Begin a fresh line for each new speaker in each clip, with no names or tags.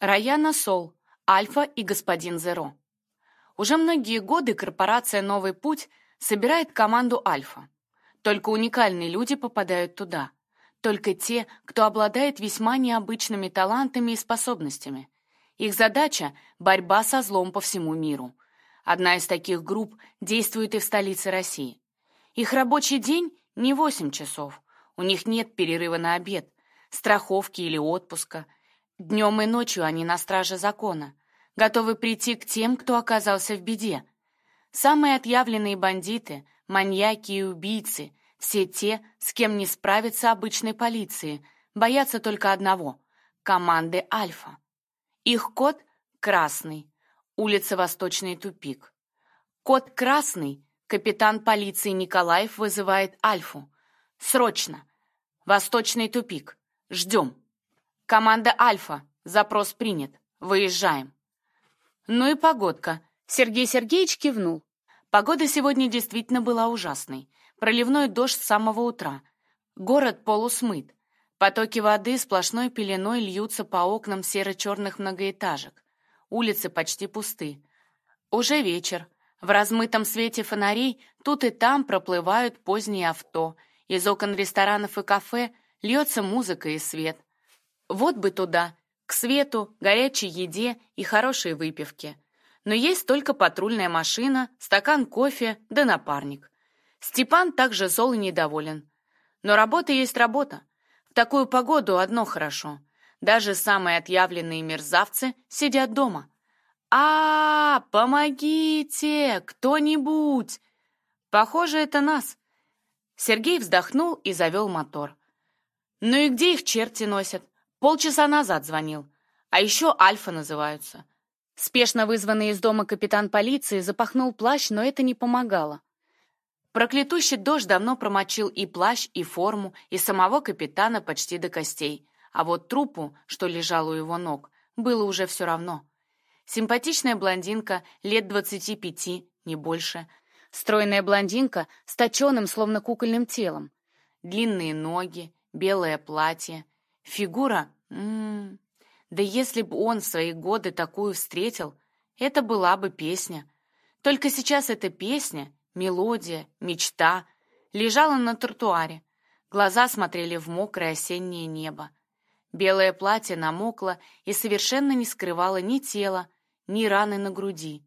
Раяна Сол, Альфа и господин Зеро. Уже многие годы корпорация «Новый путь» собирает команду «Альфа». Только уникальные люди попадают туда. Только те, кто обладает весьма необычными талантами и способностями. Их задача — борьба со злом по всему миру. Одна из таких групп действует и в столице России. Их рабочий день — не 8 часов. У них нет перерыва на обед, страховки или отпуска. Днем и ночью они на страже закона, готовы прийти к тем, кто оказался в беде. Самые отъявленные бандиты, маньяки и убийцы, все те, с кем не справится обычной полиции, боятся только одного — команды «Альфа». Их код — красный, улица Восточный тупик. Код красный, капитан полиции Николаев вызывает Альфу. Срочно! Восточный тупик. Ждем. Команда Альфа. Запрос принят. Выезжаем. Ну и погодка. Сергей Сергеевич кивнул. Погода сегодня действительно была ужасной. Проливной дождь с самого утра. Город полусмыт. Потоки воды сплошной пеленой льются по окнам серо-черных многоэтажек. Улицы почти пусты. Уже вечер. В размытом свете фонарей тут и там проплывают поздние авто. Из окон ресторанов и кафе льется музыка и свет. Вот бы туда, к свету, горячей еде и хорошей выпивке. Но есть только патрульная машина, стакан кофе да напарник. Степан также зол и недоволен. Но работа есть работа. В такую погоду одно хорошо. Даже самые отъявленные мерзавцы сидят дома. а, -а, -а Помогите! Кто-нибудь!» «Похоже, это нас!» Сергей вздохнул и завел мотор. «Ну и где их черти носят? Полчаса назад звонил. А еще Альфа называются». Спешно вызванный из дома капитан полиции запахнул плащ, но это не помогало. Проклятущий дождь давно промочил и плащ, и форму, и самого капитана почти до костей. А вот трупу, что лежал у его ног, было уже все равно. Симпатичная блондинка, лет двадцати пяти, не больше. Стройная блондинка с точеным, словно кукольным телом. Длинные ноги, белое платье. Фигура... М -м -м. Да если бы он в свои годы такую встретил, это была бы песня. Только сейчас эта песня мелодия, мечта, лежала на тротуаре. Глаза смотрели в мокрое осеннее небо. Белое платье намокло и совершенно не скрывало ни тела, ни раны на груди.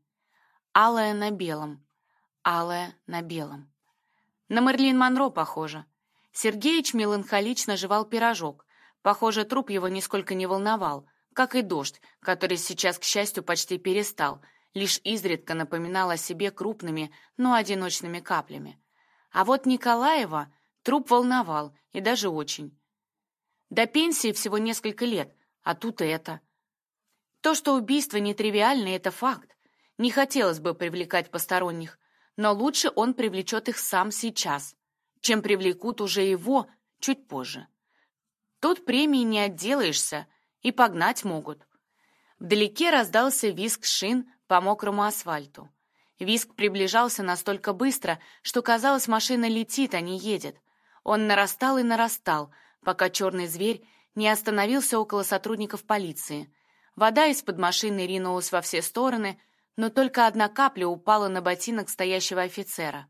Алая на белом, алая на белом. На Мерлин Монро похоже. Сергеич меланхолично жевал пирожок. Похоже, труп его нисколько не волновал, как и дождь, который сейчас, к счастью, почти перестал — лишь изредка напоминал о себе крупными, но одиночными каплями. А вот Николаева труп волновал, и даже очень. До пенсии всего несколько лет, а тут это. То, что убийство нетривиальное, это факт. Не хотелось бы привлекать посторонних, но лучше он привлечет их сам сейчас, чем привлекут уже его чуть позже. Тут премии не отделаешься, и погнать могут. Вдалеке раздался визг шин по мокрому асфальту. Виск приближался настолько быстро, что казалось, машина летит, а не едет. Он нарастал и нарастал, пока черный зверь не остановился около сотрудников полиции. Вода из-под машины ринулась во все стороны, но только одна капля упала на ботинок стоящего офицера.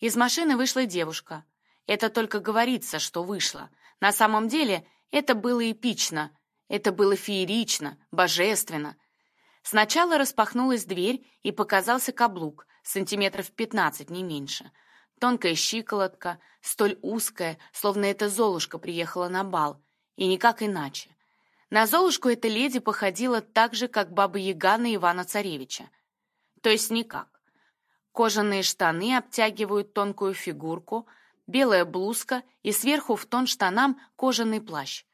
Из машины вышла девушка. Это только говорится, что вышла. На самом деле это было эпично, это было феерично, божественно. Сначала распахнулась дверь, и показался каблук, сантиметров пятнадцать, не меньше. Тонкая щиколотка, столь узкая, словно эта Золушка приехала на бал, и никак иначе. На Золушку эта леди походила так же, как Баба-Яга на Ивана-Царевича. То есть никак. Кожаные штаны обтягивают тонкую фигурку, белая блузка и сверху в тон штанам кожаный плащ.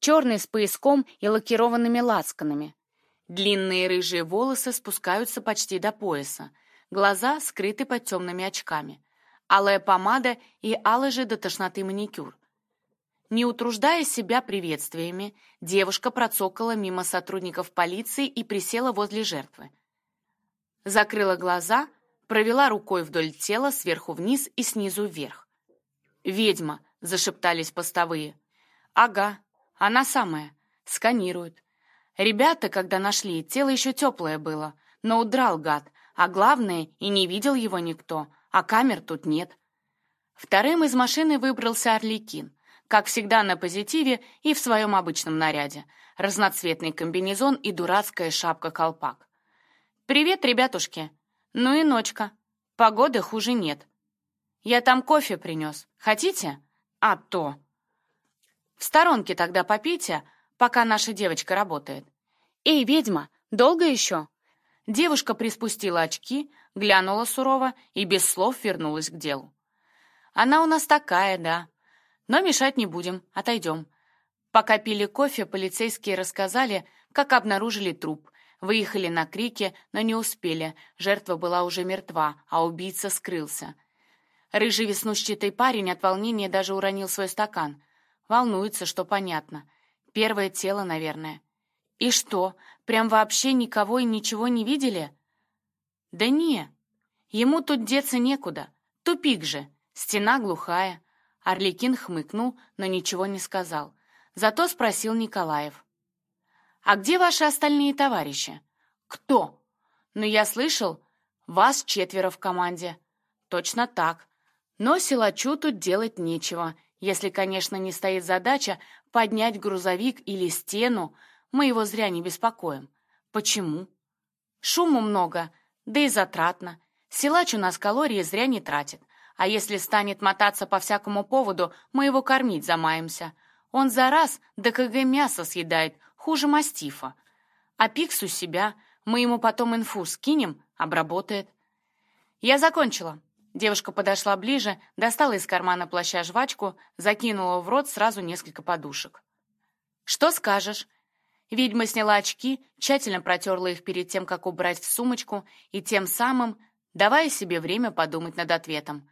Черный с пояском и лакированными лацканами. Длинные рыжие волосы спускаются почти до пояса, глаза скрыты под темными очками, алая помада и алый же до тошноты маникюр. Не утруждая себя приветствиями, девушка процокала мимо сотрудников полиции и присела возле жертвы. Закрыла глаза, провела рукой вдоль тела сверху вниз и снизу вверх. «Ведьма!» — зашептались постовые. «Ага, она самая. Сканируют. Ребята, когда нашли, тело еще теплое было, но удрал гад, а главное, и не видел его никто, а камер тут нет. Вторым из машины выбрался Орликин, как всегда на позитиве и в своем обычном наряде, разноцветный комбинезон и дурацкая шапка-колпак. «Привет, ребятушки! Ну и ночка. Погоды хуже нет. Я там кофе принес. Хотите? А то!» «В сторонке тогда попейте, пока наша девочка работает. Эй, ведьма, долго еще?» Девушка приспустила очки, глянула сурово и без слов вернулась к делу. «Она у нас такая, да. Но мешать не будем, отойдем». Пока пили кофе, полицейские рассказали, как обнаружили труп. Выехали на крики, но не успели. Жертва была уже мертва, а убийца скрылся. Рыжий веснушчатый парень от волнения даже уронил свой стакан. Волнуется, что понятно. Первое тело, наверное. И что, прям вообще никого и ничего не видели? Да не, ему тут деться некуда. Тупик же, стена глухая. Орликин хмыкнул, но ничего не сказал. Зато спросил Николаев. «А где ваши остальные товарищи?» «Кто?» «Ну, я слышал, вас четверо в команде». «Точно так. Но силачу тут делать нечего, если, конечно, не стоит задача поднять грузовик или стену, мы его зря не беспокоим. Почему? Шуму много, да и затратно. Силач у нас калории зря не тратит. А если станет мотаться по всякому поводу, мы его кормить замаемся. Он за раз до мясо съедает, хуже мастифа. А пикс у себя, мы ему потом инфу скинем, обработает. Я закончила. Девушка подошла ближе, достала из кармана плаща жвачку, закинула в рот сразу несколько подушек. «Что скажешь?» Ведьма сняла очки, тщательно протерла их перед тем, как убрать в сумочку, и тем самым давая себе время подумать над ответом.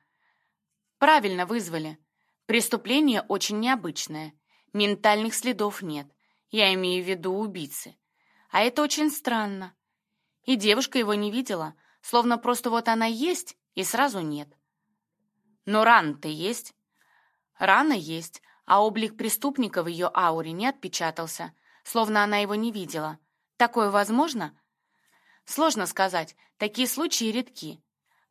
«Правильно вызвали. Преступление очень необычное. Ментальных следов нет. Я имею в виду убийцы. А это очень странно. И девушка его не видела, словно просто вот она есть, и сразу нет. Но рана-то есть. Рана есть, а облик преступника в ее ауре не отпечатался словно она его не видела. Такое возможно? Сложно сказать, такие случаи редки.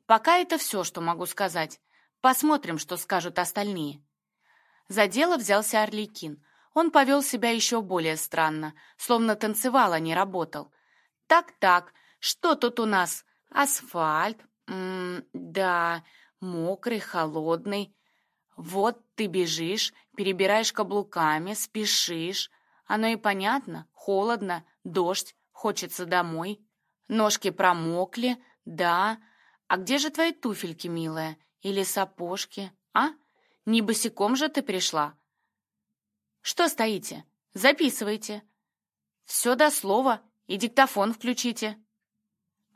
Пока это все, что могу сказать. Посмотрим, что скажут остальные. За дело взялся Орликин. Он повел себя еще более странно, словно танцевал, а не работал. Так-так, что тут у нас? Асфальт? М -м да, мокрый, холодный. Вот ты бежишь, перебираешь каблуками, спешишь. Оно и понятно, холодно, дождь, хочется домой. Ножки промокли, да. А где же твои туфельки, милая? Или сапожки, а? Не босиком же ты пришла? Что стоите? Записывайте. Все до слова, и диктофон включите.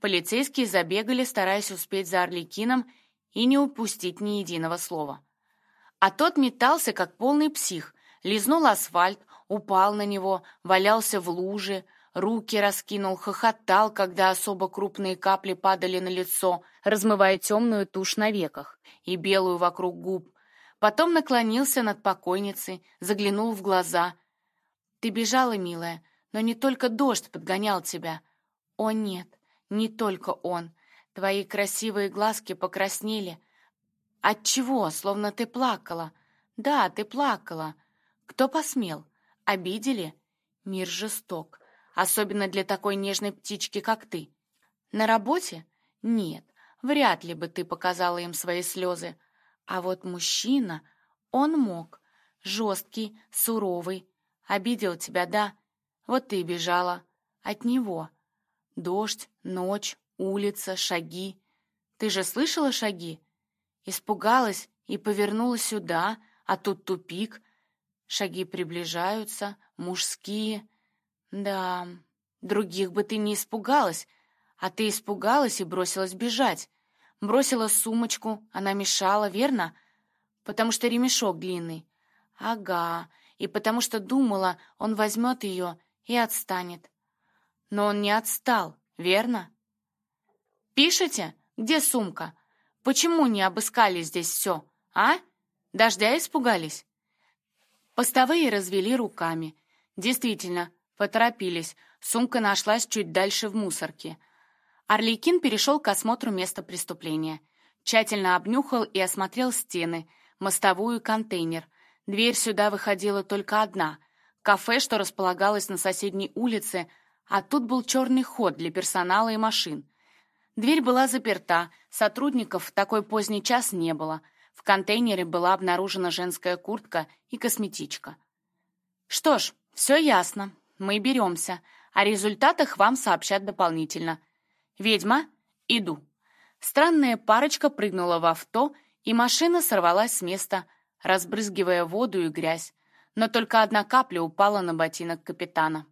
Полицейские забегали, стараясь успеть за Орликином и не упустить ни единого слова. А тот метался, как полный псих, лизнул асфальт, упал на него, валялся в луже, руки раскинул, хохотал, когда особо крупные капли падали на лицо, размывая темную тушь на веках и белую вокруг губ. Потом наклонился над покойницей, заглянул в глаза. «Ты бежала, милая, но не только дождь подгонял тебя. О нет, не только он. Твои красивые глазки покраснели. Отчего, словно ты плакала? Да, ты плакала. Кто посмел? Обидели? Мир жесток, особенно для такой нежной птички, как ты. На работе? Нет, вряд ли бы ты показала им свои слезы. А вот мужчина, он мог. Жесткий, суровый. Обидел тебя, да? Вот ты бежала. От него. Дождь, ночь, улица, шаги. Ты же слышала шаги? Испугалась и повернула сюда, а тут тупик, Шаги приближаются, мужские. Да, других бы ты не испугалась, а ты испугалась и бросилась бежать. Бросила сумочку, она мешала, верно? Потому что ремешок длинный. Ага, и потому что думала, он возьмет ее и отстанет. Но он не отстал, верно? Пишете? Где сумка? Почему не обыскали здесь все, а? Дождя испугались? Постовые развели руками. Действительно, Поторопились. Сумка нашлась чуть дальше в мусорке. Орликин перешел к осмотру места преступления. Тщательно обнюхал и осмотрел стены, мостовую контейнер. Дверь сюда выходила только одна. Кафе, что располагалось на соседней улице, а тут был черный ход для персонала и машин. Дверь была заперта, сотрудников в такой поздний час не было. В контейнере была обнаружена женская куртка и косметичка. Что ж, все ясно. Мы беремся. О результатах вам сообщат дополнительно. Ведьма, иду. Странная парочка прыгнула в авто, и машина сорвалась с места, разбрызгивая воду и грязь. Но только одна капля упала на ботинок капитана.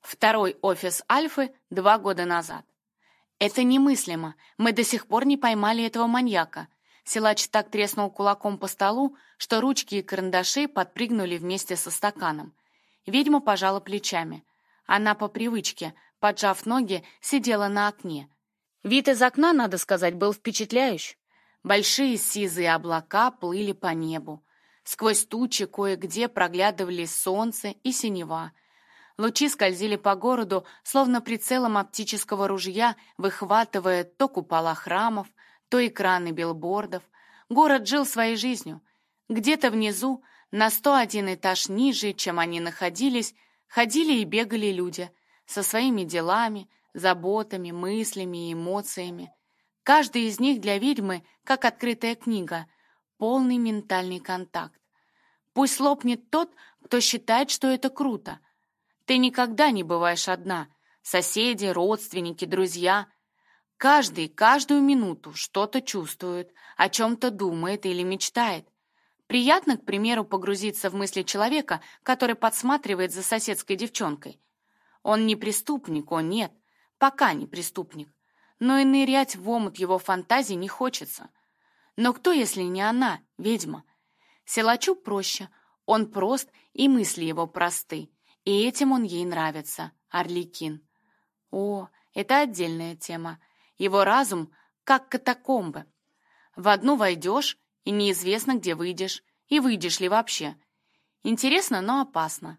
Второй офис Альфы два года назад. Это немыслимо. Мы до сих пор не поймали этого маньяка. Силач так треснул кулаком по столу, что ручки и карандаши подпрыгнули вместе со стаканом. Ведьма пожала плечами. Она по привычке, поджав ноги, сидела на окне. Вид из окна, надо сказать, был впечатляющий. Большие сизые облака плыли по небу. Сквозь тучи кое-где проглядывали солнце и синева. Лучи скользили по городу, словно прицелом оптического ружья, выхватывая то купола храмов, то экраны билбордов. Город жил своей жизнью. Где-то внизу на 101 этаж ниже, чем они находились, ходили и бегали люди со своими делами, заботами, мыслями и эмоциями. Каждый из них для ведьмы как открытая книга, полный ментальный контакт. Пусть лопнет тот, кто считает, что это круто. Ты никогда не бываешь одна. Соседи, родственники, друзья. Каждый каждую минуту что-то чувствует, о чем-то думает или мечтает. Приятно, к примеру, погрузиться в мысли человека, который подсматривает за соседской девчонкой. Он не преступник, он нет, пока не преступник. Но и нырять в омут его фантазий не хочется. Но кто, если не она, ведьма? Силачу проще, он прост, и мысли его просты. И этим он ей нравится, Орликин. О, это отдельная тема. Его разум как катакомбы. В одну войдешь, и неизвестно, где выйдешь, и выйдешь ли вообще. Интересно, но опасно.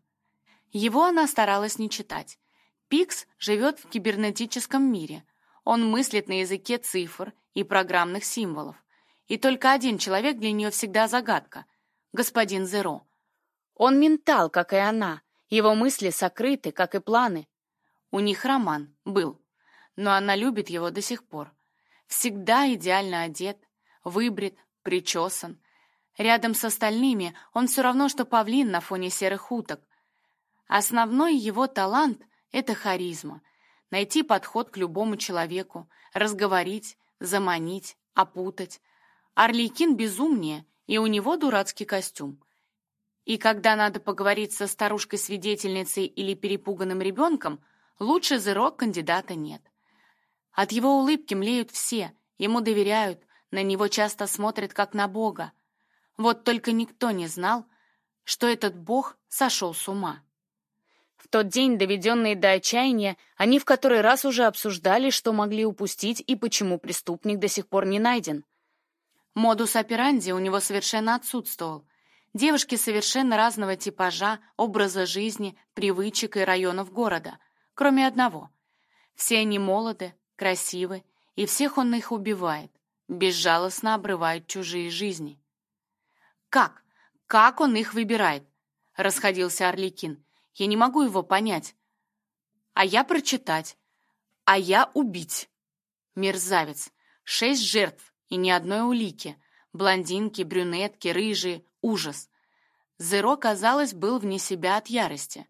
Его она старалась не читать. Пикс живет в кибернетическом мире. Он мыслит на языке цифр и программных символов. И только один человек для нее всегда загадка — господин Зеро. Он ментал, как и она. Его мысли сокрыты, как и планы. У них роман был, но она любит его до сих пор. Всегда идеально одет, выбрит, причесан. Рядом с остальными он все равно, что павлин на фоне серых уток. Основной его талант — это харизма. Найти подход к любому человеку, разговорить, заманить, опутать. Орликин безумнее, и у него дурацкий костюм. И когда надо поговорить со старушкой-свидетельницей или перепуганным ребенком, лучше зерок кандидата нет. От его улыбки млеют все, ему доверяют, на него часто смотрят как на Бога. Вот только никто не знал, что этот Бог сошел с ума. В тот день, доведенные до отчаяния, они в который раз уже обсуждали, что могли упустить и почему преступник до сих пор не найден. Модус операнди у него совершенно отсутствовал. Девушки совершенно разного типажа, образа жизни, привычек и районов города, кроме одного. Все они молоды, красивы, и всех он их убивает безжалостно обрывают чужие жизни. «Как? Как он их выбирает?» — расходился Орликин. «Я не могу его понять. А я прочитать. А я убить. Мерзавец. Шесть жертв и ни одной улики. Блондинки, брюнетки, рыжие. Ужас. Зеро, казалось, был вне себя от ярости.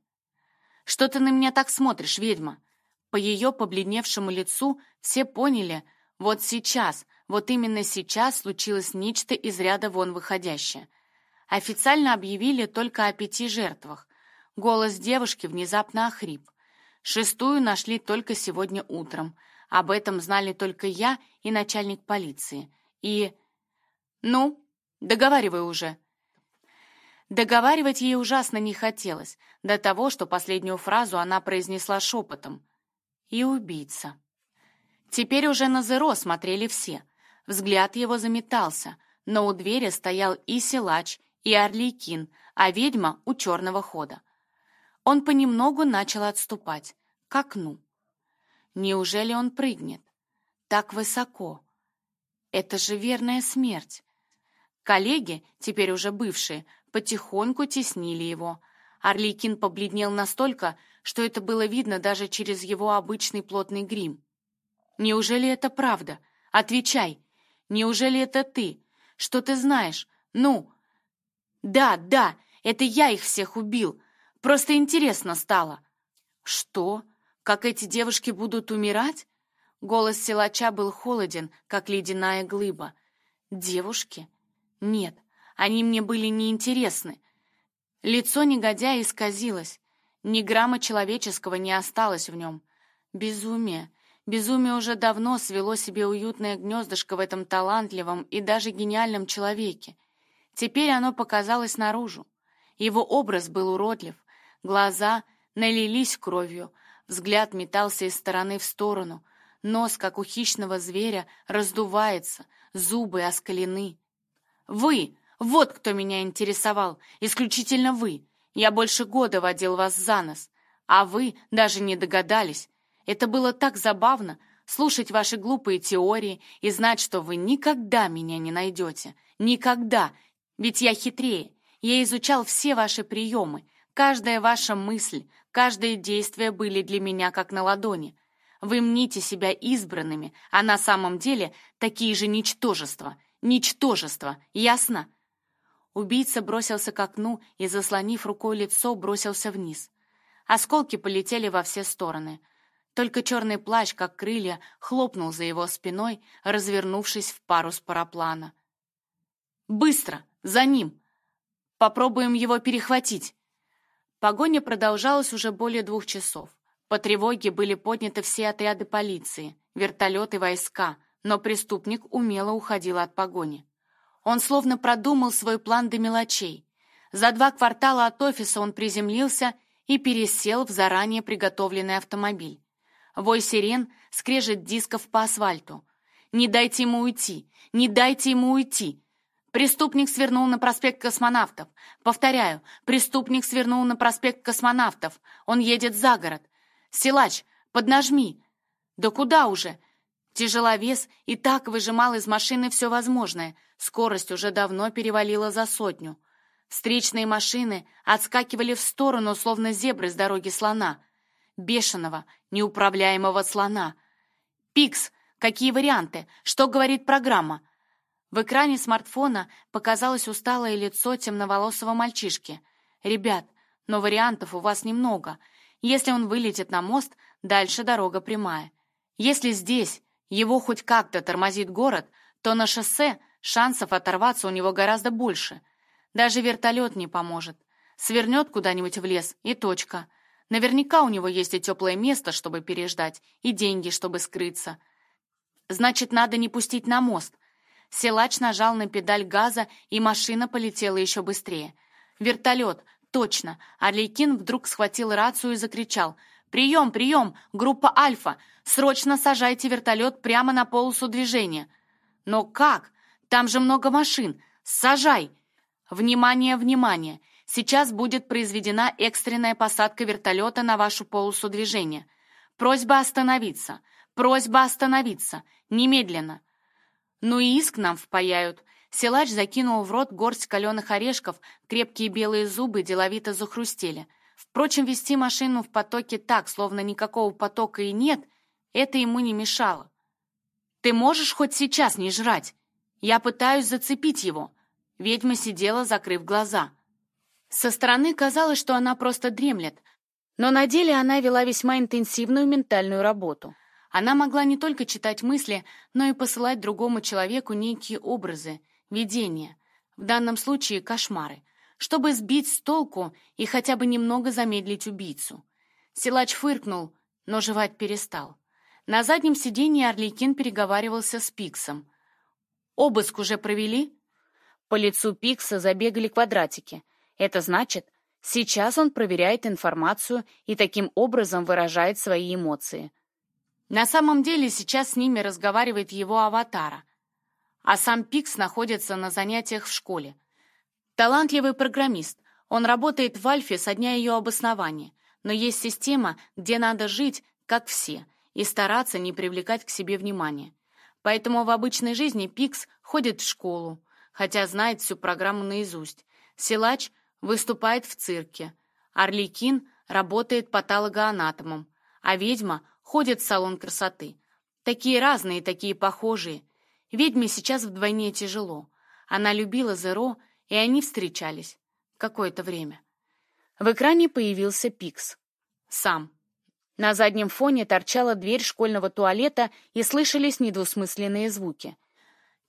«Что ты на меня так смотришь, ведьма?» По ее побледневшему лицу все поняли, вот сейчас — вот именно сейчас случилось нечто из ряда вон выходящее. Официально объявили только о пяти жертвах. Голос девушки внезапно охрип. Шестую нашли только сегодня утром. Об этом знали только я и начальник полиции. И... Ну, договаривай уже. Договаривать ей ужасно не хотелось, до того, что последнюю фразу она произнесла шепотом. И убийца. Теперь уже на Зеро смотрели все. Взгляд его заметался, но у двери стоял и силач, и орликин, а ведьма у черного хода. Он понемногу начал отступать, к окну. Неужели он прыгнет? Так высоко. Это же верная смерть. Коллеги, теперь уже бывшие, потихоньку теснили его. Орликин побледнел настолько, что это было видно даже через его обычный плотный грим. «Неужели это правда? Отвечай! Неужели это ты? Что ты знаешь? Ну!» «Да, да, это я их всех убил. Просто интересно стало». «Что? Как эти девушки будут умирать?» Голос силача был холоден, как ледяная глыба. «Девушки? Нет, они мне были неинтересны. Лицо негодяя исказилось. Ни грамма человеческого не осталось в нем. Безумие. Безумие уже давно свело себе уютное гнездышко в этом талантливом и даже гениальном человеке. Теперь оно показалось наружу. Его образ был уродлив. Глаза налились кровью, взгляд метался из стороны в сторону, нос, как у хищного зверя, раздувается, зубы оскалены. «Вы! Вот кто меня интересовал! Исключительно вы! Я больше года водил вас за нос, а вы даже не догадались. Это было так забавно — слушать ваши глупые теории и знать, что вы никогда меня не найдете. Никогда! Ведь я хитрее. Я изучал все ваши приемы. Каждая ваша мысль, каждое действие были для меня как на ладони. Вы мните себя избранными, а на самом деле такие же ничтожества. Ничтожества, ясно? Убийца бросился к окну и, заслонив рукой лицо, бросился вниз. Осколки полетели во все стороны. Только черный плащ, как крылья, хлопнул за его спиной, развернувшись в парус параплана. «Быстро! За ним! Попробуем его перехватить!» Погоня продолжалась уже более двух часов. По тревоге были подняты все отряды полиции, вертолеты, войска, но преступник умело уходил от погони. Он словно продумал свой план до мелочей. За два квартала от офиса он приземлился и пересел в заранее приготовленный автомобиль. Вой сирен скрежет дисков по асфальту. «Не дайте ему уйти! Не дайте ему уйти!» Преступник свернул на проспект космонавтов. Повторяю, преступник свернул на проспект космонавтов. Он едет за город. «Силач, поднажми!» «Да куда уже?» Тяжеловес и так выжимал из машины все возможное. Скорость уже давно перевалила за сотню. Встречные машины отскакивали в сторону, словно зебры с дороги слона. Бешеного, неуправляемого слона. «Пикс, какие варианты? Что говорит программа?» В экране смартфона показалось усталое лицо темноволосого мальчишки. «Ребят, но вариантов у вас немного. Если он вылетит на мост, дальше дорога прямая. Если здесь его хоть как-то тормозит город, то на шоссе шансов оторваться у него гораздо больше. Даже вертолет не поможет. Свернет куда-нибудь в лес и точка. Наверняка у него есть и теплое место, чтобы переждать, и деньги, чтобы скрыться. Значит, надо не пустить на мост. Силач нажал на педаль газа, и машина полетела еще быстрее. Вертолет, Точно. Орликин вдруг схватил рацию и закричал. «Прием, прием! Группа Альфа! Срочно сажайте вертолет прямо на полосу движения!» «Но как? Там же много машин! Сажай!» «Внимание, внимание! Сейчас будет произведена экстренная посадка вертолета на вашу полосу движения. Просьба остановиться! Просьба остановиться! Немедленно!» «Ну и иск нам впаяют!» Силач закинул в рот горсть каленых орешков, крепкие белые зубы деловито захрустели. Впрочем, вести машину в потоке так, словно никакого потока и нет, это ему не мешало. «Ты можешь хоть сейчас не жрать? Я пытаюсь зацепить его». Ведьма сидела, закрыв глаза. Со стороны казалось, что она просто дремлет, но на деле она вела весьма интенсивную ментальную работу. Она могла не только читать мысли, но и посылать другому человеку некие образы, видения, в данном случае кошмары, чтобы сбить с толку и хотя бы немного замедлить убийцу. Силач фыркнул, но жевать перестал. На заднем сиденье Орликин переговаривался с Пиксом. «Обыск уже провели?» По лицу Пикса забегали квадратики. Это значит, сейчас он проверяет информацию и таким образом выражает свои эмоции. На самом деле сейчас с ними разговаривает его аватара, а сам Пикс находится на занятиях в школе. Талантливый программист. Он работает в Альфе со дня ее обоснования. но есть система, где надо жить, как все, и стараться не привлекать к себе внимания. Поэтому в обычной жизни Пикс ходит в школу, хотя знает всю программу наизусть. Силач выступает в цирке. Орликин работает патологоанатомом, а ведьма ходит в салон красоты. Такие разные, такие похожие. Ведьме сейчас вдвойне тяжело. Она любила Зеро, и они встречались. Какое-то время. В экране появился Пикс. Сам. На заднем фоне торчала дверь школьного туалета и слышались недвусмысленные звуки.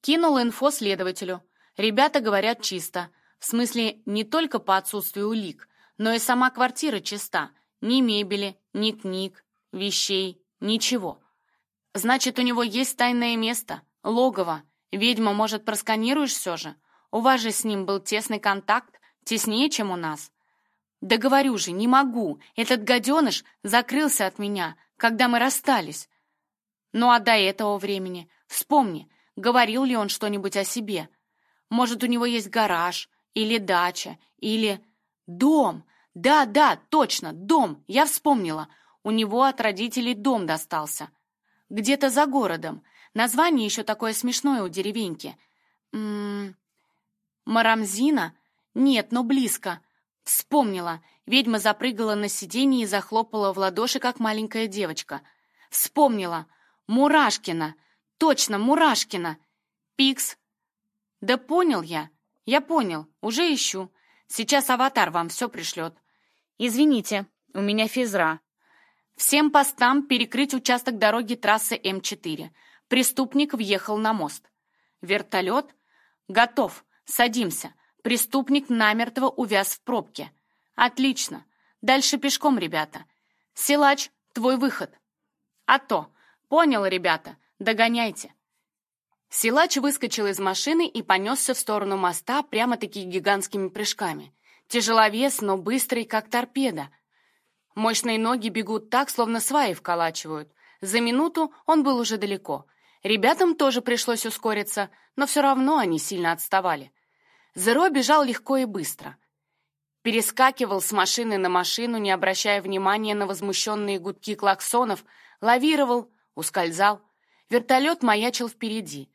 Кинул инфо следователю. Ребята говорят чисто. В смысле, не только по отсутствию улик, но и сама квартира чиста. Ни мебели, ни книг, вещей, ничего. Значит, у него есть тайное место, логово. Ведьма, может, просканируешь все же? У вас же с ним был тесный контакт, теснее, чем у нас. «Да говорю же, не могу. Этот гаденыш закрылся от меня, когда мы расстались». «Ну а до этого времени? Вспомни, говорил ли он что-нибудь о себе? Может, у него есть гараж, или дача, или... Дом! Да, да, точно, дом, я вспомнила. У него от родителей дом достался. Где-то за городом. Название еще такое смешное у деревеньки. М -м -м, Марамзина? Нет, но близко. Вспомнила. Ведьма запрыгала на сиденье и захлопала в ладоши, как маленькая девочка. Вспомнила. Мурашкина. Точно, Мурашкина. Пикс. Да понял я. Я понял. Уже ищу. Сейчас аватар вам все пришлет. Извините, у меня физра. Всем постам перекрыть участок дороги трассы М4. Преступник въехал на мост. Вертолет? Готов. Садимся. Преступник намертво увяз в пробке. Отлично. Дальше пешком, ребята. Силач, твой выход. А то. Понял, ребята. Догоняйте. Силач выскочил из машины и понесся в сторону моста прямо-таки гигантскими прыжками. Тяжеловес, но быстрый, как торпеда. Мощные ноги бегут так, словно сваи вколачивают. За минуту он был уже далеко. Ребятам тоже пришлось ускориться, но все равно они сильно отставали. Зеро бежал легко и быстро. Перескакивал с машины на машину, не обращая внимания на возмущенные гудки клаксонов, лавировал, ускользал. Вертолет маячил впереди.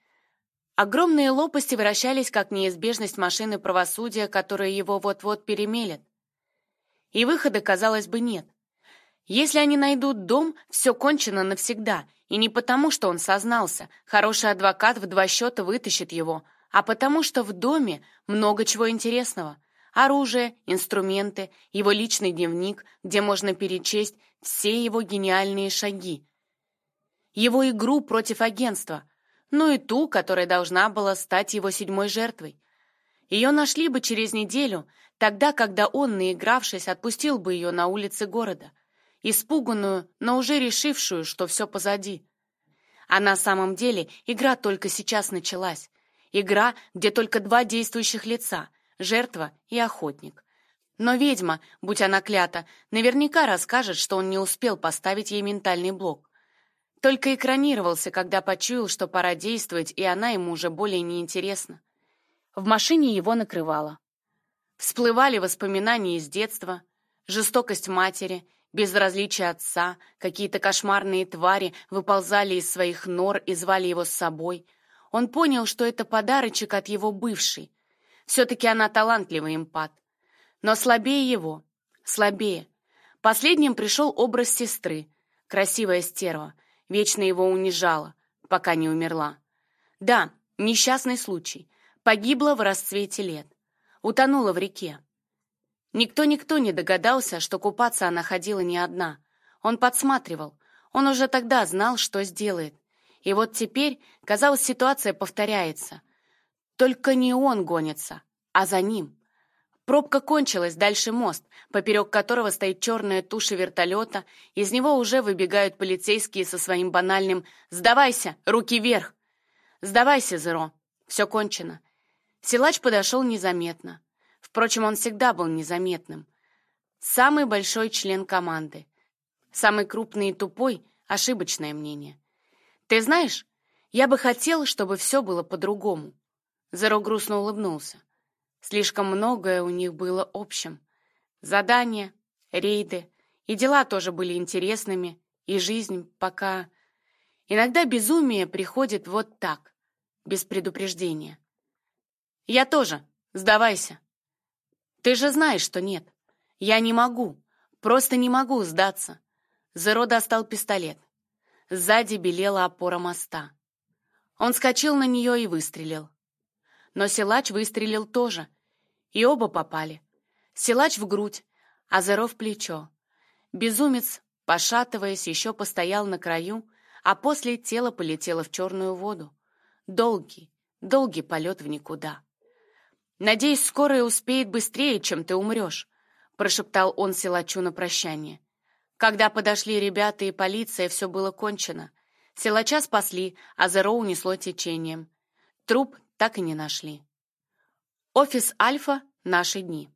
Огромные лопасти вращались, как неизбежность машины правосудия, которая его вот-вот перемелет. И выхода, казалось бы, нет. Если они найдут дом, все кончено навсегда, и не потому, что он сознался, хороший адвокат в два счета вытащит его — а потому что в доме много чего интересного. Оружие, инструменты, его личный дневник, где можно перечесть все его гениальные шаги. Его игру против агентства, ну и ту, которая должна была стать его седьмой жертвой. Ее нашли бы через неделю, тогда, когда он, наигравшись, отпустил бы ее на улицы города, испуганную, но уже решившую, что все позади. А на самом деле игра только сейчас началась, Игра, где только два действующих лица — жертва и охотник. Но ведьма, будь она клята, наверняка расскажет, что он не успел поставить ей ментальный блок. Только экранировался, когда почуял, что пора действовать, и она ему уже более не интересна. В машине его накрывало. Всплывали воспоминания из детства, жестокость матери, безразличие отца, какие-то кошмарные твари выползали из своих нор и звали его с собой, он понял, что это подарочек от его бывшей. Все-таки она талантливый импат. Но слабее его. Слабее. Последним пришел образ сестры. Красивая стерва. Вечно его унижала, пока не умерла. Да, несчастный случай. Погибла в расцвете лет. Утонула в реке. Никто-никто не догадался, что купаться она ходила не одна. Он подсматривал. Он уже тогда знал, что сделает. И вот теперь, казалось, ситуация повторяется. Только не он гонится, а за ним. Пробка кончилась, дальше мост, поперек которого стоит черная туша вертолета, из него уже выбегают полицейские со своим банальным «Сдавайся! Руки вверх!» «Сдавайся, Зеро! Все кончено!» Силач подошел незаметно. Впрочем, он всегда был незаметным. Самый большой член команды. Самый крупный и тупой — ошибочное мнение. «Ты знаешь, я бы хотел, чтобы все было по-другому». Зеро грустно улыбнулся. Слишком многое у них было общим. Задания, рейды, И дела тоже были интересными, и жизнь пока... Иногда безумие приходит вот так, без предупреждения. «Я тоже. Сдавайся». «Ты же знаешь, что нет. Я не могу. Просто не могу сдаться». Зеро достал пистолет. Сзади белела опора моста. Он скочил на нее и выстрелил. Но силач выстрелил тоже, и оба попали. Силач в грудь, а Зеро в плечо. Безумец, пошатываясь, еще постоял на краю, а после тело полетело в черную воду. Долгий, долгий полет в никуда. «Надеюсь, скорая успеет быстрее, чем ты умрешь», прошептал он силачу на прощание. Когда подошли ребята и полиция, все было кончено. Силача спасли, а Зеро унесло течением. Труп так и не нашли. Офис Альфа «Наши дни».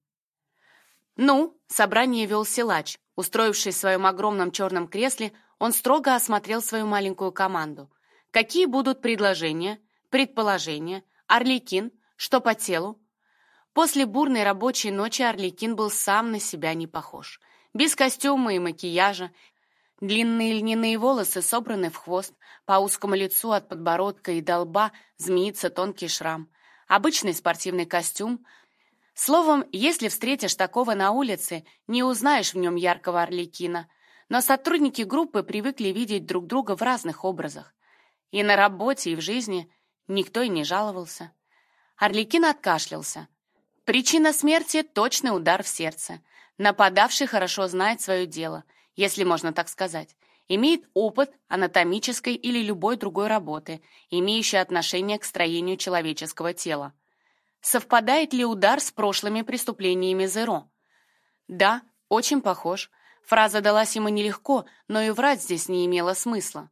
«Ну», — собрание вел силач. Устроившись в своем огромном черном кресле, он строго осмотрел свою маленькую команду. «Какие будут предложения, предположения? Орликин? Что по телу?» После бурной рабочей ночи Орликин был сам на себя не похож. Без костюма и макияжа, Длинные льняные волосы собраны в хвост, по узкому лицу от подбородка и до лба змеится тонкий шрам. Обычный спортивный костюм. Словом, если встретишь такого на улице, не узнаешь в нем яркого орликина. Но сотрудники группы привыкли видеть друг друга в разных образах. И на работе, и в жизни никто и не жаловался. Орликин откашлялся. Причина смерти — точный удар в сердце. Нападавший хорошо знает свое дело — если можно так сказать, имеет опыт анатомической или любой другой работы, имеющей отношение к строению человеческого тела. Совпадает ли удар с прошлыми преступлениями Зеро? Да, очень похож. Фраза далась ему нелегко, но и врать здесь не имело смысла.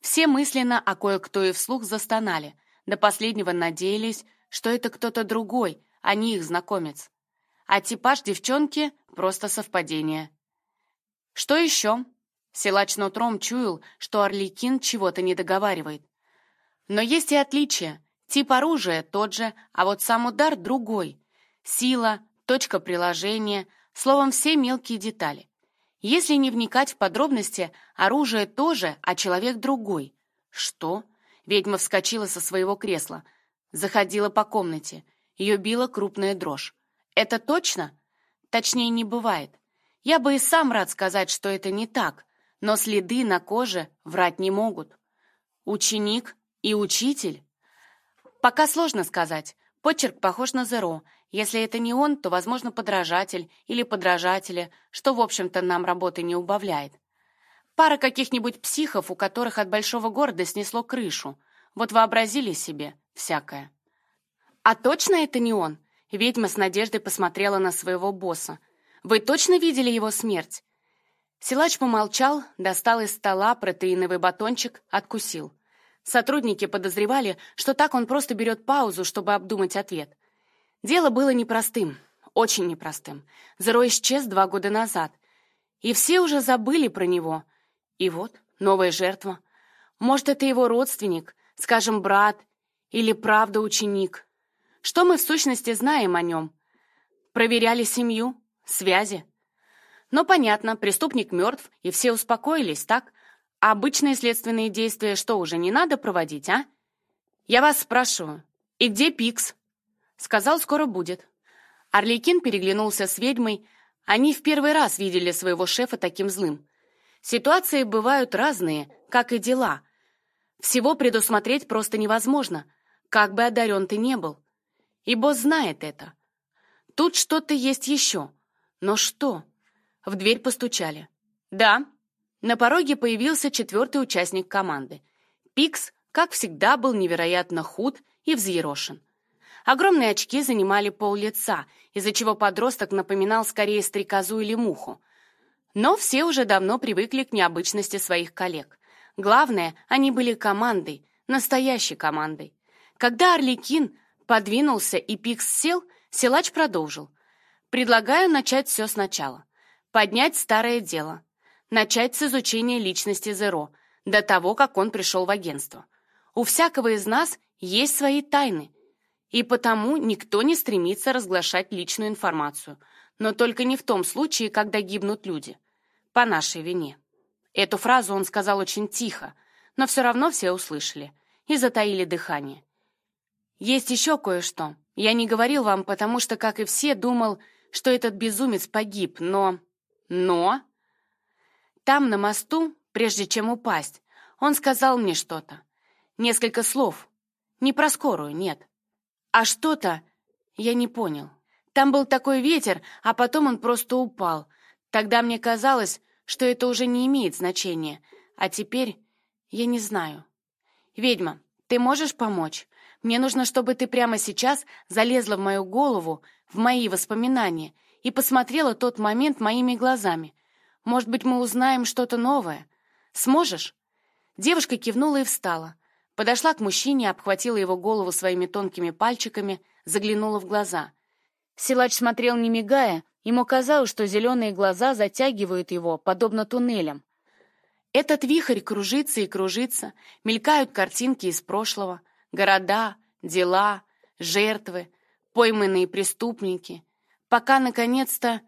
Все мысленно, а кое-кто и вслух застонали. До последнего надеялись, что это кто-то другой, а не их знакомец. А типаж девчонки — просто совпадение. Что еще? Силач нутром чуял, что Орликин чего-то не договаривает. Но есть и отличия. Тип оружия тот же, а вот сам удар другой. Сила, точка приложения, словом, все мелкие детали. Если не вникать в подробности, оружие тоже, а человек другой. Что? Ведьма вскочила со своего кресла, заходила по комнате. Ее била крупная дрожь. Это точно? Точнее, не бывает. Я бы и сам рад сказать, что это не так, но следы на коже врать не могут. Ученик и учитель? Пока сложно сказать. Почерк похож на Зеро. Если это не он, то, возможно, подражатель или подражатели, что, в общем-то, нам работы не убавляет. Пара каких-нибудь психов, у которых от большого города снесло крышу. Вот вообразили себе всякое. А точно это не он? Ведьма с надеждой посмотрела на своего босса. Вы точно видели его смерть?» Силач помолчал, достал из стола протеиновый батончик, откусил. Сотрудники подозревали, что так он просто берет паузу, чтобы обдумать ответ. Дело было непростым, очень непростым. Зеро исчез два года назад. И все уже забыли про него. И вот, новая жертва. Может, это его родственник, скажем, брат или правда ученик. Что мы в сущности знаем о нем? Проверяли семью? Связи. Но понятно, преступник мертв, и все успокоились, так? А обычные следственные действия что, уже не надо проводить, а? Я вас спрашиваю, и где Пикс? Сказал, скоро будет. Орликин переглянулся с ведьмой. Они в первый раз видели своего шефа таким злым. Ситуации бывают разные, как и дела. Всего предусмотреть просто невозможно, как бы одарен ты не был. И босс знает это. Тут что-то есть еще — но что? В дверь постучали. «Да». На пороге появился четвертый участник команды. Пикс, как всегда, был невероятно худ и взъерошен. Огромные очки занимали пол лица, из-за чего подросток напоминал скорее стрекозу или муху. Но все уже давно привыкли к необычности своих коллег. Главное, они были командой, настоящей командой. Когда Орликин подвинулся и Пикс сел, силач продолжил — Предлагаю начать все сначала. Поднять старое дело. Начать с изучения личности Зеро, до того, как он пришел в агентство. У всякого из нас есть свои тайны, и потому никто не стремится разглашать личную информацию. но только не в том случае, когда гибнут люди. По нашей вине. Эту фразу он сказал очень тихо, но все равно все услышали и затаили дыхание. Есть еще кое-что. Я не говорил вам, потому что, как и все, думал, что этот безумец погиб, но... Но... Там, на мосту, прежде чем упасть, он сказал мне что-то. Несколько слов. Не про скорую, нет. А что-то я не понял. Там был такой ветер, а потом он просто упал. Тогда мне казалось, что это уже не имеет значения. А теперь я не знаю. «Ведьма, ты можешь помочь? Мне нужно, чтобы ты прямо сейчас залезла в мою голову, в мои воспоминания, и посмотрела тот момент моими глазами. Может быть, мы узнаем что-то новое. Сможешь?» Девушка кивнула и встала. Подошла к мужчине, обхватила его голову своими тонкими пальчиками, заглянула в глаза. Силач смотрел не мигая, ему казалось, что зеленые глаза затягивают его, подобно туннелям. Этот вихрь кружится и кружится, мелькают картинки из прошлого, города, дела, жертвы, пойманные преступники, пока, наконец-то...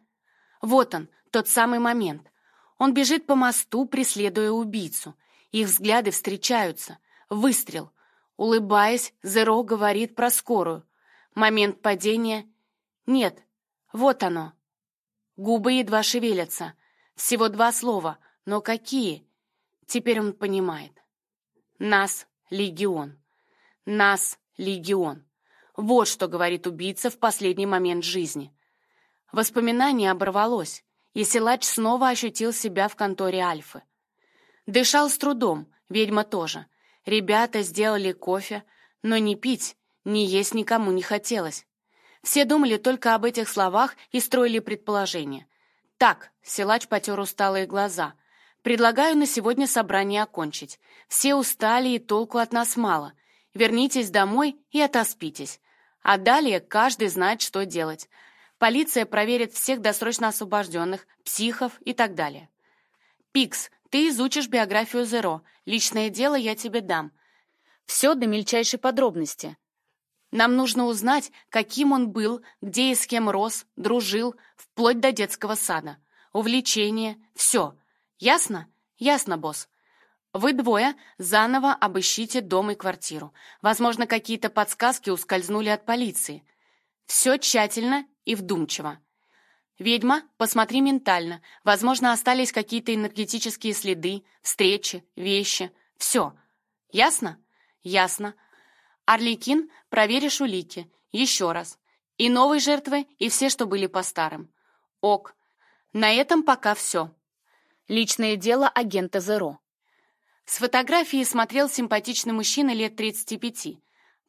Вот он, тот самый момент. Он бежит по мосту, преследуя убийцу. Их взгляды встречаются. Выстрел. Улыбаясь, Зеро говорит про скорую. Момент падения. Нет, вот оно. Губы едва шевелятся. Всего два слова, но какие? Теперь он понимает. Нас — легион. Нас — легион. Вот что говорит убийца в последний момент жизни. Воспоминание оборвалось, и Силач снова ощутил себя в конторе Альфы. Дышал с трудом, ведьма тоже. Ребята сделали кофе, но не пить, ни есть никому не хотелось. Все думали только об этих словах и строили предположения. «Так», — силач потер усталые глаза, — «предлагаю на сегодня собрание окончить. Все устали и толку от нас мало. Вернитесь домой и отоспитесь. А далее каждый знает, что делать. Полиция проверит всех досрочно освобожденных, психов и так далее. Пикс, ты изучишь биографию Зеро. Личное дело я тебе дам. Все до мельчайшей подробности. Нам нужно узнать, каким он был, где и с кем рос, дружил, вплоть до детского сада. Увлечения, все. Ясно? Ясно, босс. Вы двое заново обыщите дом и квартиру. Возможно, какие-то подсказки ускользнули от полиции. Все тщательно и вдумчиво. «Ведьма, посмотри ментально. Возможно, остались какие-то энергетические следы, встречи, вещи. Все. Ясно?» «Ясно. Орликин, проверишь улики. Еще раз. И новые жертвы, и все, что были по старым. Ок. На этом пока все. Личное дело агента Зеро. С фотографии смотрел симпатичный мужчина лет 35.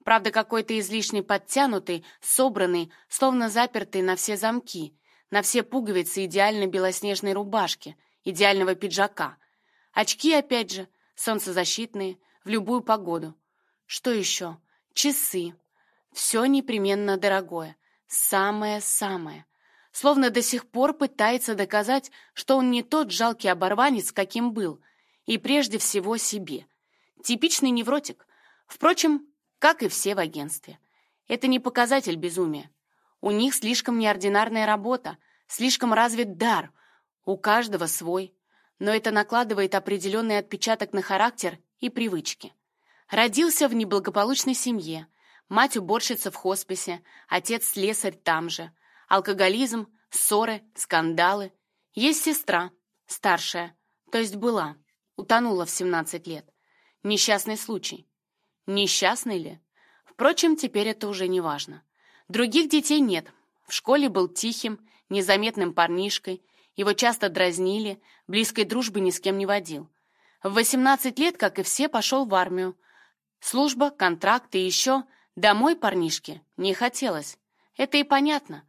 Правда, какой-то излишне подтянутый, собранный, словно запертый на все замки, на все пуговицы идеально белоснежной рубашки, идеального пиджака. Очки, опять же, солнцезащитные, в любую погоду. Что еще? Часы. Все непременно дорогое. Самое-самое. Словно до сих пор пытается доказать, что он не тот жалкий оборванец, каким был. И прежде всего себе. Типичный невротик. Впрочем, как и все в агентстве. Это не показатель безумия. У них слишком неординарная работа, слишком развит дар. У каждого свой. Но это накладывает определенный отпечаток на характер и привычки. Родился в неблагополучной семье. Мать уборщица в хосписе, отец слесарь там же. Алкоголизм, ссоры, скандалы. Есть сестра, старшая, то есть была, утонула в 17 лет. Несчастный случай. Несчастный ли? Впрочем, теперь это уже не важно. Других детей нет. В школе был тихим, незаметным парнишкой. Его часто дразнили, близкой дружбы ни с кем не водил. В 18 лет, как и все, пошел в армию, Служба, контракт и еще домой парнишке не хотелось. Это и понятно.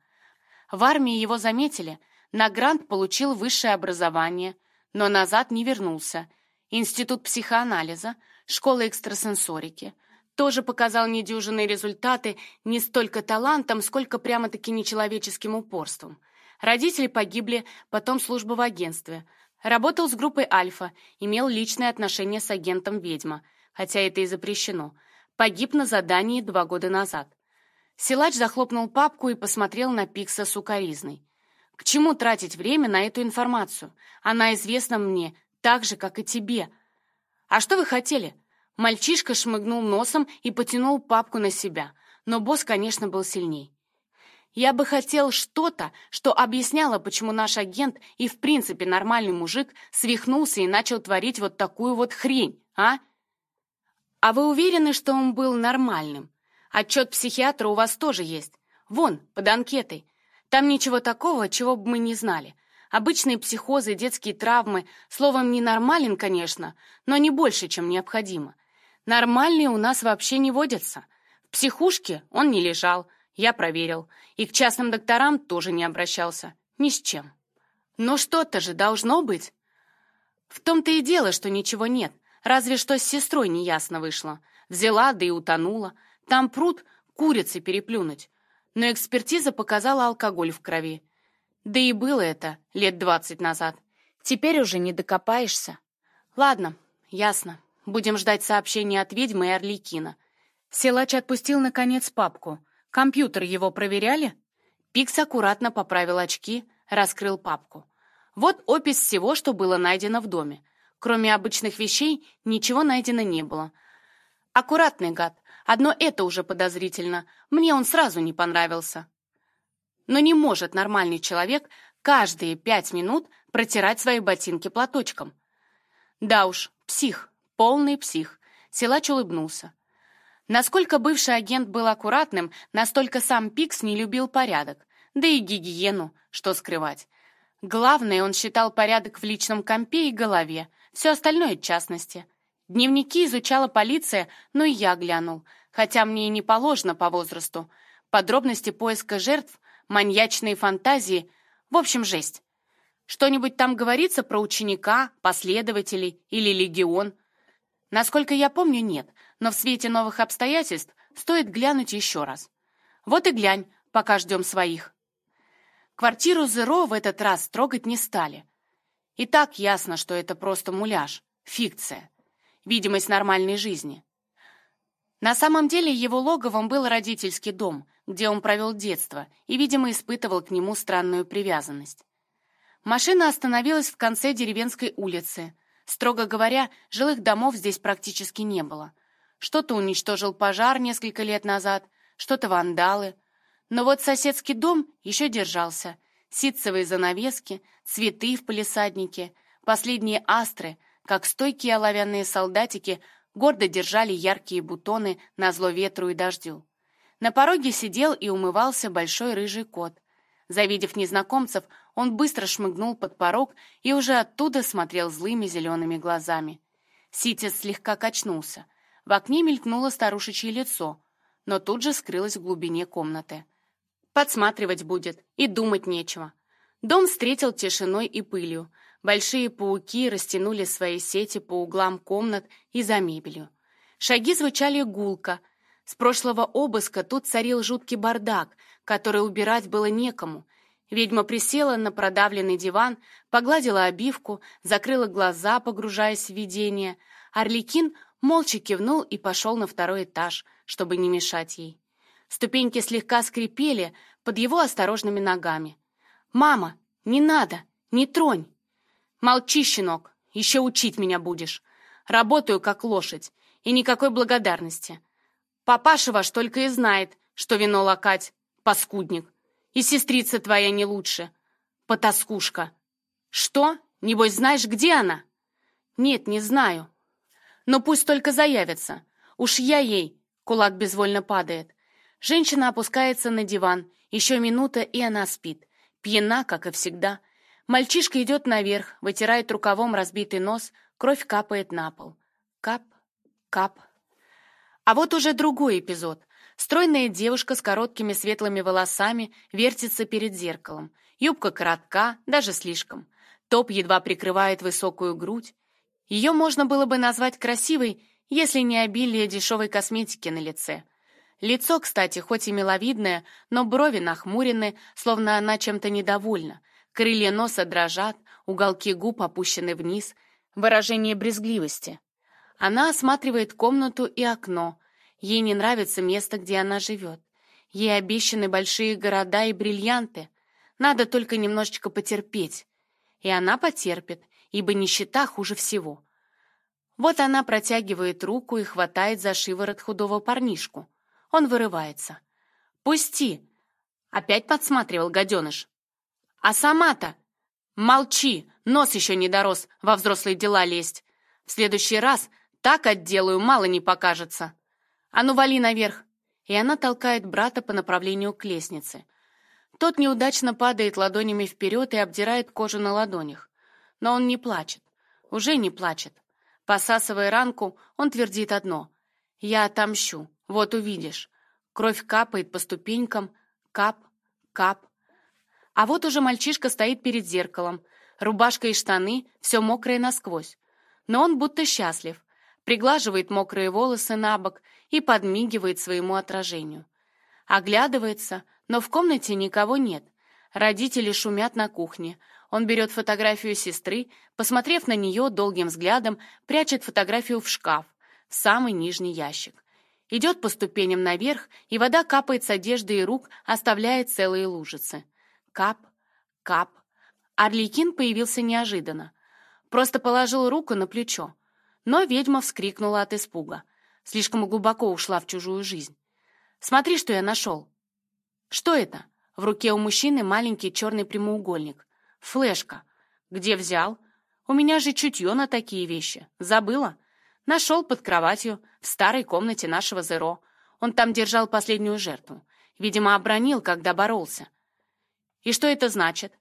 В армии его заметили, на грант получил высшее образование, но назад не вернулся. Институт психоанализа, школа экстрасенсорики тоже показал недюжинные результаты не столько талантом, сколько прямо-таки нечеловеческим упорством. Родители погибли, потом служба в агентстве. Работал с группой «Альфа», имел личные отношения с агентом «Ведьма», хотя это и запрещено, погиб на задании два года назад. Силач захлопнул папку и посмотрел на Пикса с укоризной. К чему тратить время на эту информацию? Она известна мне так же, как и тебе. А что вы хотели? Мальчишка шмыгнул носом и потянул папку на себя, но босс, конечно, был сильней. Я бы хотел что-то, что объясняло, почему наш агент и в принципе нормальный мужик свихнулся и начал творить вот такую вот хрень, а? А вы уверены, что он был нормальным? Отчет психиатра у вас тоже есть. Вон, под анкетой. Там ничего такого, чего бы мы не знали. Обычные психозы, детские травмы. Словом, ненормален, конечно, но не больше, чем необходимо. Нормальные у нас вообще не водятся. В психушке он не лежал, я проверил. И к частным докторам тоже не обращался. Ни с чем. Но что-то же должно быть. В том-то и дело, что ничего нет. Разве что с сестрой неясно вышло. Взяла, да и утонула. Там пруд курицы переплюнуть. Но экспертиза показала алкоголь в крови. Да и было это лет двадцать назад. Теперь уже не докопаешься. Ладно, ясно. Будем ждать сообщения от ведьмы и Орликина. Силач отпустил, наконец, папку. Компьютер его проверяли? Пикс аккуратно поправил очки, раскрыл папку. Вот опись всего, что было найдено в доме. Кроме обычных вещей, ничего найдено не было. Аккуратный гад. Одно это уже подозрительно. Мне он сразу не понравился. Но не может нормальный человек каждые пять минут протирать свои ботинки платочком. Да уж, псих, полный псих. Силач улыбнулся. Насколько бывший агент был аккуратным, настолько сам Пикс не любил порядок, да и гигиену, что скрывать. Главное, он считал порядок в личном компе и голове, все остальное — частности. Дневники изучала полиция, но и я глянул, хотя мне и не положено по возрасту. Подробности поиска жертв, маньячные фантазии, в общем, жесть. Что-нибудь там говорится про ученика, последователей или легион? Насколько я помню, нет но в свете новых обстоятельств стоит глянуть еще раз. Вот и глянь, пока ждем своих. Квартиру Зеро в этот раз трогать не стали. И так ясно, что это просто муляж, фикция, видимость нормальной жизни. На самом деле его логовом был родительский дом, где он провел детство и, видимо, испытывал к нему странную привязанность. Машина остановилась в конце деревенской улицы. Строго говоря, жилых домов здесь практически не было — что-то уничтожил пожар несколько лет назад, что-то вандалы. Но вот соседский дом еще держался. Ситцевые занавески, цветы в палисаднике, последние астры, как стойкие оловянные солдатики, гордо держали яркие бутоны на зло ветру и дождю. На пороге сидел и умывался большой рыжий кот. Завидев незнакомцев, он быстро шмыгнул под порог и уже оттуда смотрел злыми зелеными глазами. Ситец слегка качнулся — в окне мелькнуло старушечье лицо, но тут же скрылось в глубине комнаты. Подсматривать будет, и думать нечего. Дом встретил тишиной и пылью. Большие пауки растянули свои сети по углам комнат и за мебелью. Шаги звучали гулко. С прошлого обыска тут царил жуткий бардак, который убирать было некому. Ведьма присела на продавленный диван, погладила обивку, закрыла глаза, погружаясь в видение. Орликин молча кивнул и пошел на второй этаж, чтобы не мешать ей. Ступеньки слегка скрипели под его осторожными ногами. «Мама, не надо, не тронь!» «Молчи, щенок, еще учить меня будешь. Работаю как лошадь, и никакой благодарности. Папаша ваш только и знает, что вино лакать, паскудник. И сестрица твоя не лучше, потаскушка. Что? Небось, знаешь, где она?» «Нет, не знаю», но пусть только заявится. Уж я ей. Кулак безвольно падает. Женщина опускается на диван. Еще минута, и она спит. Пьяна, как и всегда. Мальчишка идет наверх, вытирает рукавом разбитый нос, кровь капает на пол. Кап, кап. А вот уже другой эпизод. Стройная девушка с короткими светлыми волосами вертится перед зеркалом. Юбка коротка, даже слишком. Топ едва прикрывает высокую грудь. Ее можно было бы назвать красивой, если не обилие дешевой косметики на лице. Лицо, кстати, хоть и миловидное, но брови нахмурены, словно она чем-то недовольна. Крылья носа дрожат, уголки губ опущены вниз, выражение брезгливости. Она осматривает комнату и окно. Ей не нравится место, где она живет. Ей обещаны большие города и бриллианты. Надо только немножечко потерпеть. И она потерпит, ибо нищета хуже всего. Вот она протягивает руку и хватает за шиворот худого парнишку. Он вырывается. «Пусти!» Опять подсматривал гаденыш. «А сама-то?» «Молчи! Нос еще не дорос во взрослые дела лезть. В следующий раз так отделаю, мало не покажется. А ну, вали наверх!» И она толкает брата по направлению к лестнице. Тот неудачно падает ладонями вперед и обдирает кожу на ладонях. Но он не плачет. Уже не плачет. Посасывая ранку, он твердит одно. «Я отомщу, вот увидишь». Кровь капает по ступенькам, кап, кап. А вот уже мальчишка стоит перед зеркалом. Рубашка и штаны, все мокрое насквозь. Но он будто счастлив. Приглаживает мокрые волосы на бок и подмигивает своему отражению. Оглядывается, но в комнате никого нет. Родители шумят на кухне. Он берет фотографию сестры, посмотрев на нее долгим взглядом, прячет фотографию в шкаф, в самый нижний ящик. Идет по ступеням наверх, и вода капает с одежды и рук, оставляя целые лужицы. Кап, кап. Орликин появился неожиданно. Просто положил руку на плечо. Но ведьма вскрикнула от испуга. Слишком глубоко ушла в чужую жизнь. «Смотри, что я нашел!» «Что это?» В руке у мужчины маленький черный прямоугольник. «Флешка. Где взял?» «У меня же чутье на такие вещи. Забыла?» Нашел под кроватью, в старой комнате нашего Зеро. Он там держал последнюю жертву. Видимо, обронил, когда боролся. И что это значит?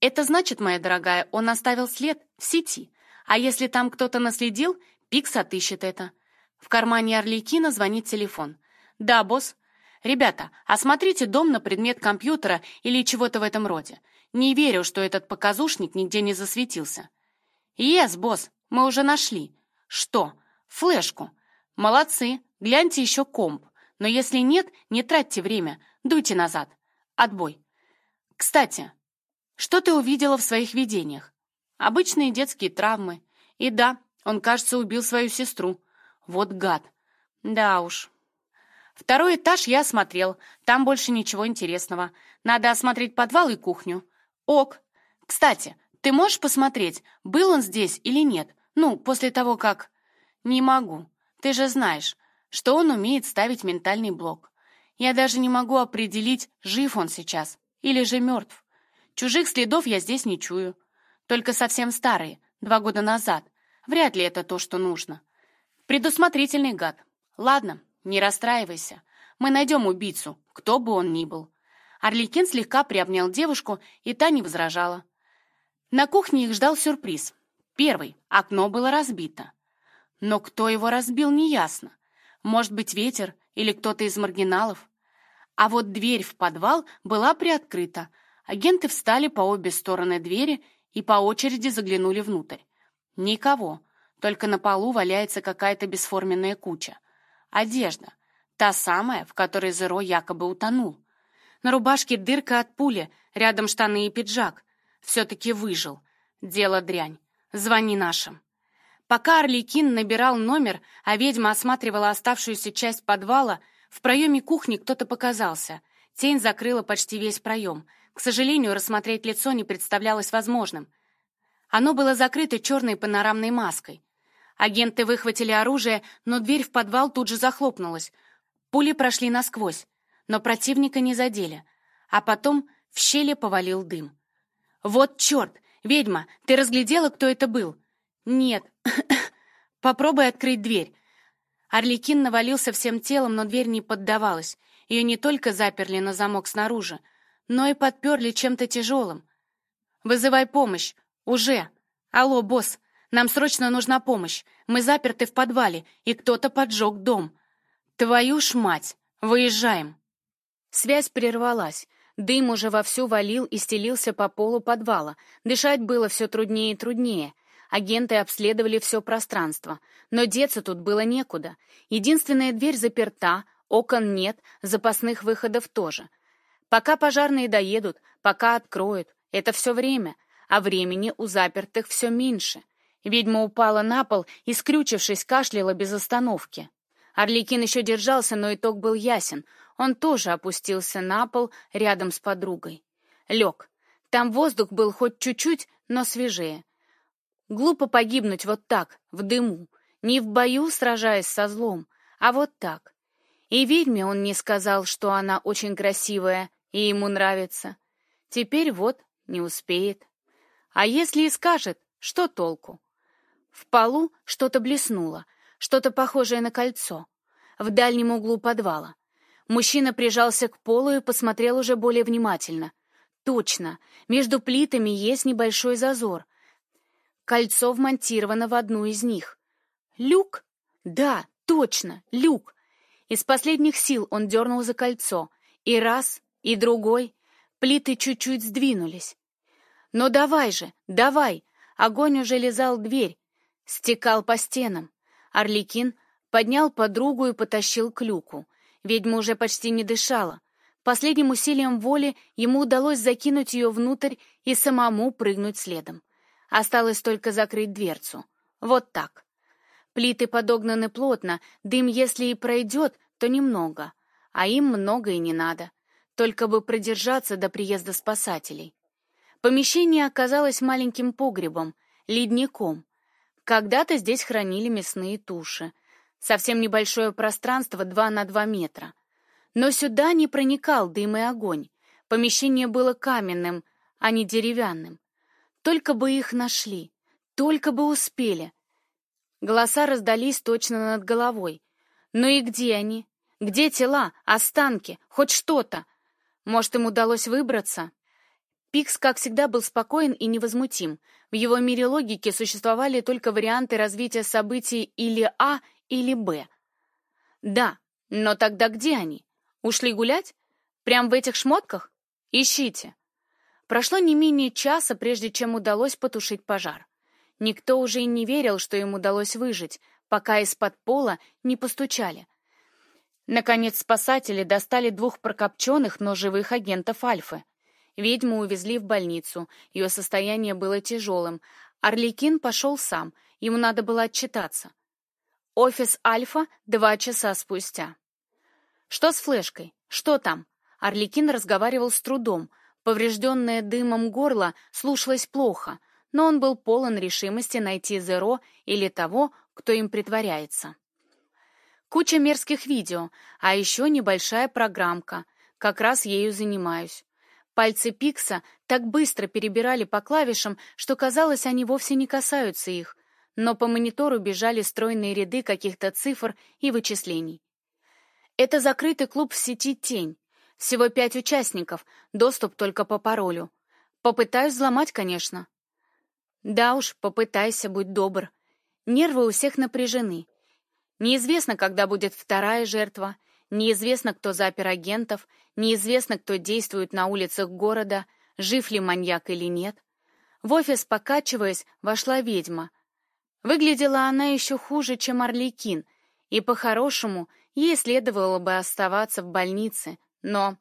Это значит, моя дорогая, он оставил след в сети. А если там кто-то наследил, Пикс отыщет это. В кармане Орликина звонит телефон. «Да, босс. Ребята, осмотрите дом на предмет компьютера или чего-то в этом роде. Не верю, что этот показушник нигде не засветился». «Ес, босс, мы уже нашли». «Что?» Флешку. Молодцы, гляньте еще комп. Но если нет, не тратьте время, дуйте назад. Отбой. Кстати, что ты увидела в своих видениях? Обычные детские травмы. И да, он, кажется, убил свою сестру. Вот гад. Да уж. Второй этаж я осмотрел. Там больше ничего интересного. Надо осмотреть подвал и кухню. Ок. Кстати, ты можешь посмотреть, был он здесь или нет? Ну, после того, как... «Не могу. Ты же знаешь, что он умеет ставить ментальный блок. Я даже не могу определить, жив он сейчас или же мертв. Чужих следов я здесь не чую. Только совсем старые, два года назад. Вряд ли это то, что нужно. Предусмотрительный гад. Ладно, не расстраивайся. Мы найдем убийцу, кто бы он ни был». Орликин слегка приобнял девушку, и та не возражала. На кухне их ждал сюрприз. Первый. Окно было разбито. Но кто его разбил, неясно. Может быть, ветер или кто-то из маргиналов. А вот дверь в подвал была приоткрыта. Агенты встали по обе стороны двери и по очереди заглянули внутрь. Никого, только на полу валяется какая-то бесформенная куча. Одежда, та самая, в которой Зеро якобы утонул. На рубашке дырка от пули, рядом штаны и пиджак. Все-таки выжил. Дело дрянь. Звони нашим. Пока Орликин набирал номер, а ведьма осматривала оставшуюся часть подвала, в проеме кухни кто-то показался. Тень закрыла почти весь проем. К сожалению, рассмотреть лицо не представлялось возможным. Оно было закрыто черной панорамной маской. Агенты выхватили оружие, но дверь в подвал тут же захлопнулась. Пули прошли насквозь, но противника не задели. А потом в щели повалил дым. «Вот черт! Ведьма, ты разглядела, кто это был?» «Нет. Попробуй открыть дверь». Орликин навалился всем телом, но дверь не поддавалась. Ее не только заперли на замок снаружи, но и подперли чем-то тяжелым. «Вызывай помощь! Уже! Алло, босс! Нам срочно нужна помощь! Мы заперты в подвале, и кто-то поджег дом! Твою ж мать! Выезжаем!» Связь прервалась. Дым уже вовсю валил и стелился по полу подвала. Дышать было все труднее и труднее — Агенты обследовали все пространство, но деться тут было некуда. Единственная дверь заперта, окон нет, запасных выходов тоже. Пока пожарные доедут, пока откроют, это все время, а времени у запертых все меньше. Ведьма упала на пол и, скрючившись, кашляла без остановки. Орликин еще держался, но итог был ясен. Он тоже опустился на пол рядом с подругой. Лег. Там воздух был хоть чуть-чуть, но свежее. Глупо погибнуть вот так, в дыму, не в бою сражаясь со злом, а вот так. И ведьме он не сказал, что она очень красивая и ему нравится. Теперь вот не успеет. А если и скажет, что толку? В полу что-то блеснуло, что-то похожее на кольцо. В дальнем углу подвала. Мужчина прижался к полу и посмотрел уже более внимательно. Точно, между плитами есть небольшой зазор. Кольцо вмонтировано в одну из них. Люк? Да, точно, люк. Из последних сил он дернул за кольцо. И раз, и другой. Плиты чуть-чуть сдвинулись. «Ну давай же, давай!» Огонь уже лизал дверь, стекал по стенам. Орликин поднял подругу и потащил к люку. Ведьма уже почти не дышала. Последним усилием воли ему удалось закинуть ее внутрь и самому прыгнуть следом. Осталось только закрыть дверцу. Вот так. Плиты подогнаны плотно, дым, если и пройдет, то немного. А им много и не надо. Только бы продержаться до приезда спасателей. Помещение оказалось маленьким погребом, ледником. Когда-то здесь хранили мясные туши. Совсем небольшое пространство 2 на 2 метра. Но сюда не проникал дым и огонь. Помещение было каменным, а не деревянным. Только бы их нашли, только бы успели. Голоса раздались точно над головой. Ну и где они? Где тела, останки, хоть что-то? Может, им удалось выбраться? Пикс, как всегда, был спокоен и невозмутим. В его мире логики существовали только варианты развития событий или А, или Б. Да, но тогда где они? Ушли гулять? Прям в этих шмотках? Ищите. Прошло не менее часа, прежде чем удалось потушить пожар. Никто уже и не верил, что им удалось выжить, пока из-под пола не постучали. Наконец спасатели достали двух прокопченных, но живых агентов Альфы — Ведьму увезли в больницу, ее состояние было тяжелым. Орликин пошел сам, ему надо было отчитаться. Офис Альфа два часа спустя. «Что с флешкой? Что там?» Орликин разговаривал с трудом. Поврежденное дымом горло слушалось плохо, но он был полон решимости найти Зеро или того, кто им притворяется. Куча мерзких видео, а еще небольшая программка. Как раз ею занимаюсь. Пальцы Пикса так быстро перебирали по клавишам, что казалось, они вовсе не касаются их, но по монитору бежали стройные ряды каких-то цифр и вычислений. Это закрытый клуб в сети «Тень». Всего пять участников, доступ только по паролю. Попытаюсь взломать, конечно. Да уж, попытайся, будь добр. Нервы у всех напряжены. Неизвестно, когда будет вторая жертва, Неизвестно, кто запер агентов, неизвестно, кто действует на улицах города, жив ли маньяк или нет. В офис, покачиваясь, вошла ведьма. Выглядела она еще хуже, чем Орликин, и по-хорошему ей следовало бы оставаться в больнице, но...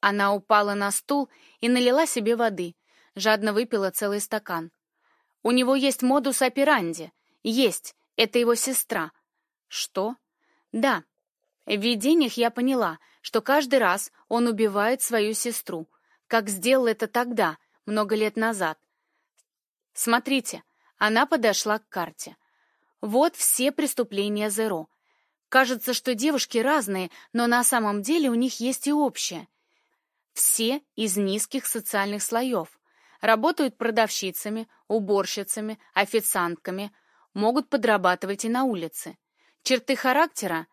Она упала на стул и налила себе воды, жадно выпила целый стакан. У него есть модус операнди. Есть, это его сестра. Что? Да, в видениях я поняла, что каждый раз он убивает свою сестру, как сделал это тогда, много лет назад. Смотрите, она подошла к карте. Вот все преступления Зеро. Кажется, что девушки разные, но на самом деле у них есть и общее. Все из низких социальных слоев. Работают продавщицами, уборщицами, официантками, могут подрабатывать и на улице. Черты характера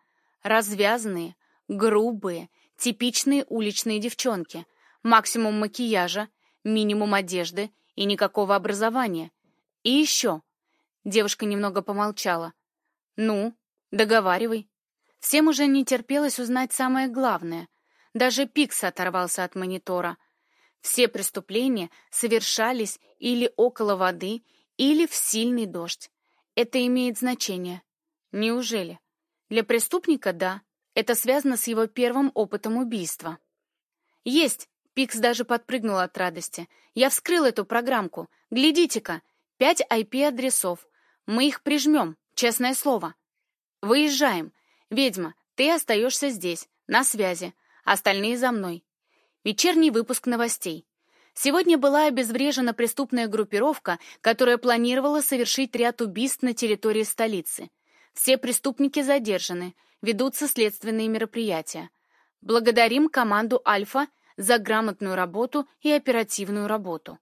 Развязные, грубые, типичные уличные девчонки. Максимум макияжа, минимум одежды и никакого образования. И еще. Девушка немного помолчала. Ну, договаривай. Всем уже не терпелось узнать самое главное. Даже Пикс оторвался от монитора. Все преступления совершались или около воды, или в сильный дождь. Это имеет значение. Неужели? Для преступника — да. Это связано с его первым опытом убийства. Есть! Пикс даже подпрыгнул от радости. Я вскрыл эту программку. Глядите-ка, пять IP-адресов. Мы их прижмем, честное слово. Выезжаем. Ведьма, ты остаешься здесь, на связи. Остальные за мной. Вечерний выпуск новостей. Сегодня была обезврежена преступная группировка, которая планировала совершить ряд убийств на территории столицы. Все преступники задержаны, ведутся следственные мероприятия. Благодарим команду «Альфа» за грамотную работу и оперативную работу.